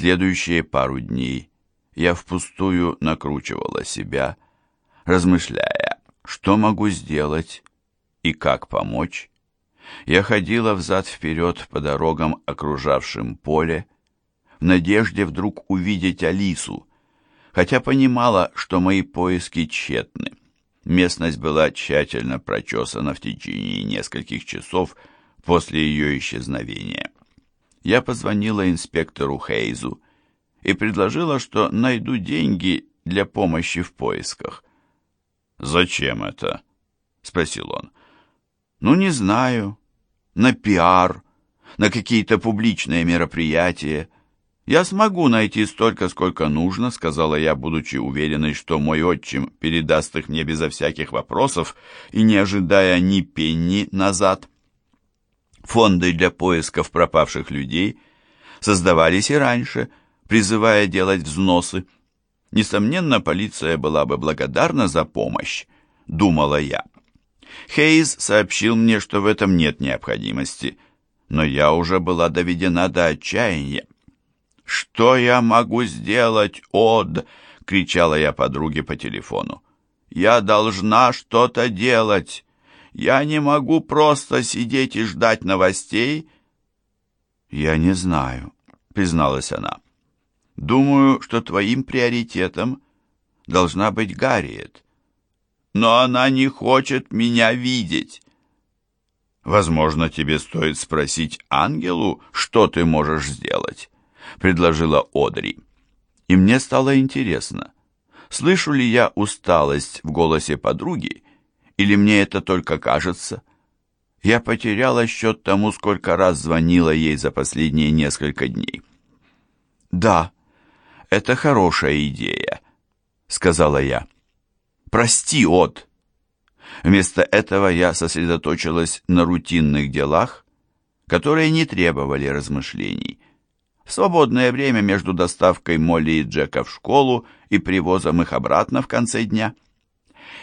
Следующие пару дней я впустую накручивала себя, размышляя, что могу сделать и как помочь. Я ходила взад-вперед по дорогам, окружавшим поле, в надежде вдруг увидеть Алису, хотя понимала, что мои поиски тщетны. Местность была тщательно прочесана в течение нескольких часов после ее исчезновения. Я позвонила инспектору Хейзу и предложила, что найду деньги для помощи в поисках. «Зачем это?» — спросил он. «Ну, не знаю. На пиар, на какие-то публичные мероприятия. Я смогу найти столько, сколько нужно», — сказала я, будучи уверенной, что мой отчим передаст их мне безо всяких вопросов и не ожидая ни пенни назад. Фонды для поисков пропавших людей создавались и раньше, призывая делать взносы. Несомненно, полиция была бы благодарна за помощь, думала я. Хейз сообщил мне, что в этом нет необходимости, но я уже была доведена до отчаяния. «Что я могу сделать, Од?» — кричала я подруге по телефону. «Я должна что-то делать. Я не могу просто сидеть и ждать новостей». «Я не знаю», — призналась она. «Думаю, что твоим приоритетом должна быть Гарриет но она не хочет меня видеть. Возможно, тебе стоит спросить ангелу, что ты можешь сделать, предложила Одри. И мне стало интересно, слышу ли я усталость в голосе подруги, или мне это только кажется? Я потеряла счет тому, сколько раз звонила ей за последние несколько дней. «Да, это хорошая идея», — сказала я. Прости, От. Вместо этого я сосредоточилась на рутинных делах, которые не требовали размышлений. В свободное время между доставкой Молли и Джека в школу и привозом их обратно в конце дня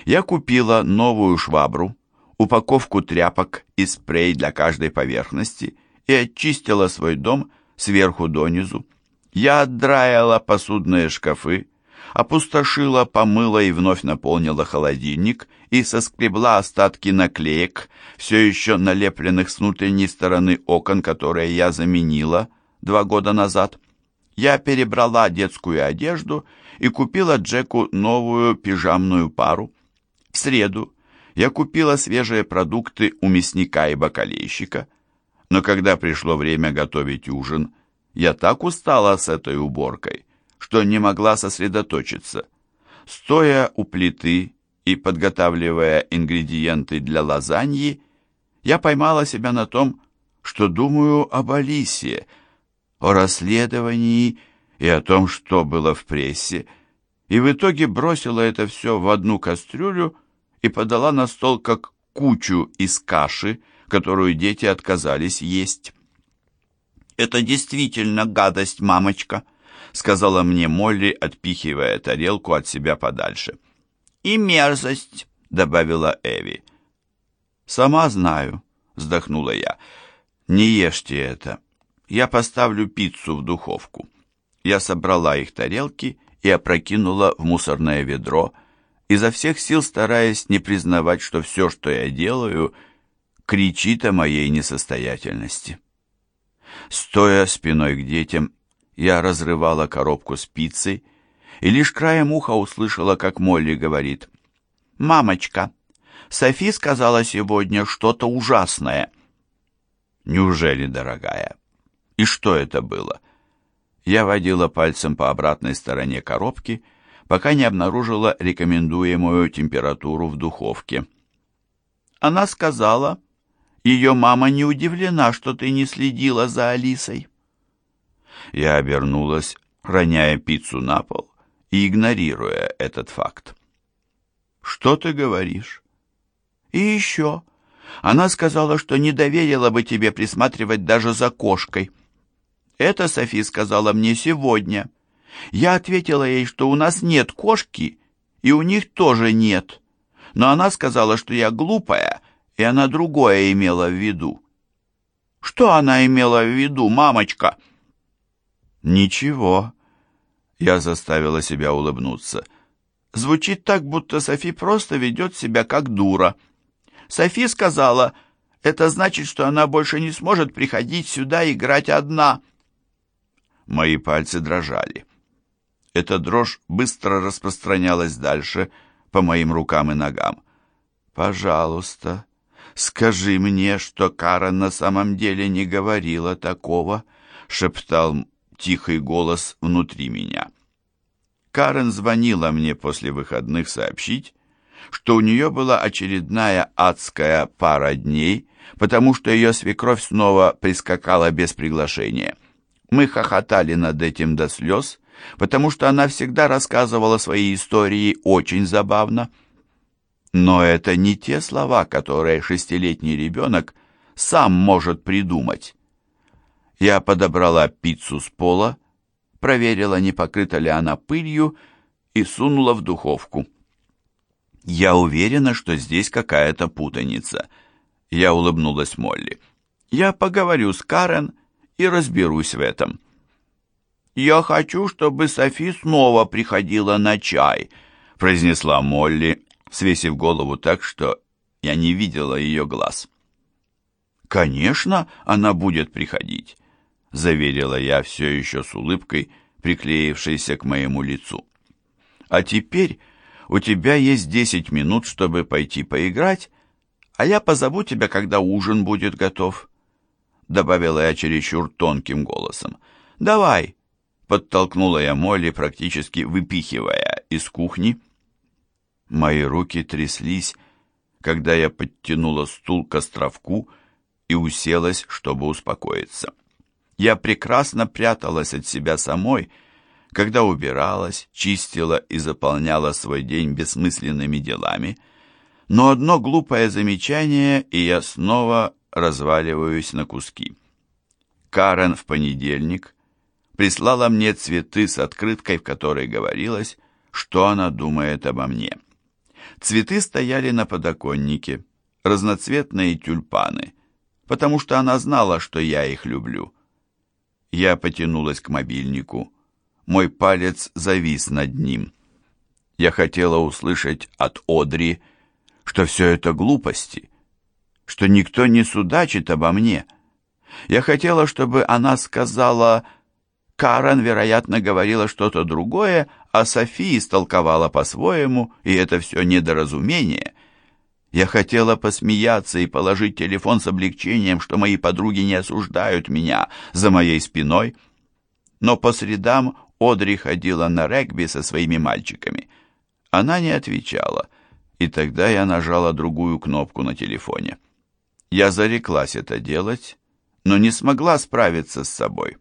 я купила новую швабру, упаковку тряпок и спрей для каждой поверхности и очистила свой дом сверху донизу. Я отдраила посудные шкафы, опустошила, помыла и вновь наполнила холодильник и соскребла остатки наклеек, все еще налепленных с внутренней стороны окон, которые я заменила два года назад. Я перебрала детскую одежду и купила Джеку новую пижамную пару. В среду я купила свежие продукты у мясника и бакалейщика, но когда пришло время готовить ужин, я так устала с этой уборкой, что не могла сосредоточиться. Стоя у плиты и подготавливая ингредиенты для лазаньи, я поймала себя на том, что думаю об Алисе, о расследовании и о том, что было в прессе, и в итоге бросила это все в одну кастрюлю и подала на стол как кучу из каши, которую дети отказались есть. «Это действительно гадость, мамочка», сказала мне Молли, отпихивая тарелку от себя подальше. «И мерзость», — добавила Эви. «Сама знаю», — вздохнула я. «Не ешьте это. Я поставлю пиццу в духовку». Я собрала их тарелки и опрокинула в мусорное ведро, изо всех сил стараясь не признавать, что все, что я делаю, кричит о моей несостоятельности. Стоя спиной к детям, я разрывала коробку с пиццей и лишь краем уха услышала, как Молли говорит. «Мамочка, Софи сказала сегодня что-то ужасное». «Неужели, дорогая? И что это было?» Я водила пальцем по обратной стороне коробки, пока не обнаружила рекомендуемую температуру в духовке. Она сказала, ее мама не удивлена, что ты не следила за Алисой. Я обернулась, роняя пиццу на пол и игнорируя этот факт. «Что ты говоришь?» «И еще. Она сказала, что не доверила бы тебе присматривать даже за кошкой. Это Софи сказала мне сегодня. Я ответила ей, что у нас нет кошки, и у них тоже нет. Но она сказала, что я глупая, и она другое имела в виду. Что она имела в виду, мамочка?» «Ничего». Я заставила себя улыбнуться. Звучит так, будто Софи просто ведет себя как дура. Софи сказала, это значит, что она больше не сможет приходить сюда играть одна. Мои пальцы дрожали. Эта дрожь быстро распространялась дальше по моим рукам и ногам. «Пожалуйста, скажи мне, что Карен на самом деле не говорила такого», — шептал тихий голос внутри меня. Карен звонила мне после выходных сообщить, что у нее была очередная адская пара дней, потому что ее свекровь снова прискакала без приглашения. Мы хохотали над этим до слез, потому что она всегда рассказывала свои истории очень забавно. Но это не те слова, которые шестилетний ребенок сам может придумать. Я подобрала пиццу с пола, проверила, не покрыта ли она пылью, и сунула в духовку. «Я уверена, что здесь какая-то путаница». Я улыбнулась Молли. «Я поговорю с Карен и разберусь в этом». «Я хочу, чтобы Софи снова приходила на чай», — произнесла Молли, свесив голову так, что я не видела ее глаз. «Конечно, она будет приходить», — заверила я все еще с улыбкой, приклеившейся к моему лицу. «А теперь у тебя есть десять минут, чтобы пойти поиграть, а я позову тебя, когда ужин будет готов», — добавила я чересчур тонким голосом. «Давай, подтолкнула я Молли, практически выпихивая из кухни. Мои руки тряслись, когда я подтянула стул к островку и уселась, чтобы успокоиться. Я прекрасно пряталась от себя самой, когда убиралась, чистила и заполняла свой день бессмысленными делами, но одно глупое замечание, и я снова разваливаюсь на куски. Карен в понедельник прислала мне цветы с открыткой, в которой говорилось, что она думает обо мне. Цветы стояли на подоконнике, разноцветные тюльпаны, потому что она знала, что я их люблю. Я потянулась к мобильнику. Мой палец завис над ним. Я хотела услышать от Одри, что все это глупости, что никто не судачит обо мне. Я хотела, чтобы она сказала Карен, вероятно, говорила что-то другое, а София истолковала по-своему, и это все недоразумение. Я хотела посмеяться и положить телефон с облегчением, что мои подруги не осуждают меня за моей спиной. Но по средам Одри ходила на регби со своими мальчиками. Она не отвечала, и тогда я нажала другую кнопку на телефоне. Я зареклась это делать, но не смогла справиться с собой.